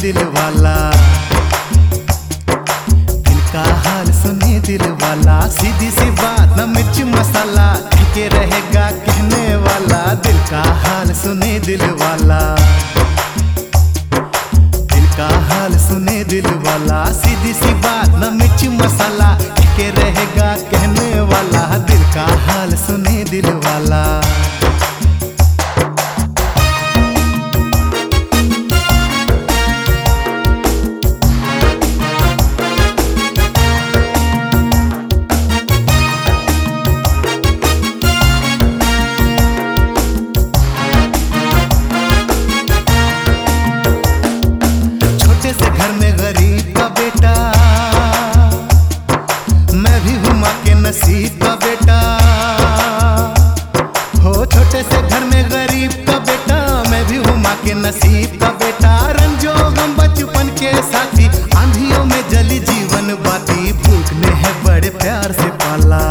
दिल वाला। दिल का हाल सुने दिल वाला। सीधी सी बात, न मिर्च मसाला। के रहेगा कहने वाला। दिल का हाल सुने दिल वाला। दिल का हाल सुने दिल वाला। सीधी सी बात, न मिर्च मसाला। के रहेगा कहने वाला। दिल का हाल सुने दिल वाला। बेटा। मैं भी हूँ माँ के नसीब का बेटा। हो छोटे से घर में गरीब का बेटा। मैं भी हूँ माँ के नसीब का बेटा। रंजो गम बचपन के साथी। आंधियों में जली जीवन बाती। भूखने है बड़े प्यार से पाला।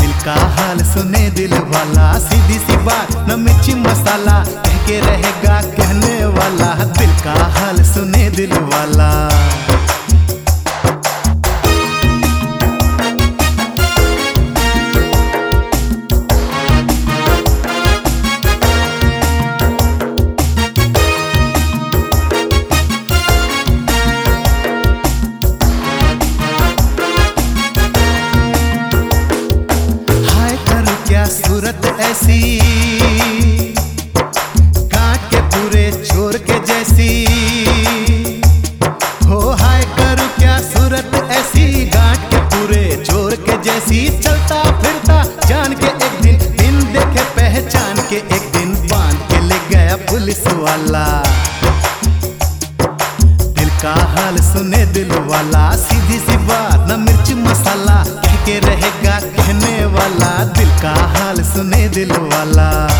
दिल का हाल सुने दिल वाला। सीधी सी बात, न मिर्ची मसाला। कह के रहेगा कहने वाला। क्या सूरत ऐसी? काट के पूरे छोर के जैसी। हो हाय करूँ क्या सूरत ऐसी? गाट के पूरे छोर के जैसी। चलता फिरता जान के एक दिन दिन देखे, पहचान के एक दिन। बाँध के ले गया पुलिस वाला। का हाल सुने दिल वाला। सीधी सी बात, न मिर्च मसाला कह के रहेगा so they live my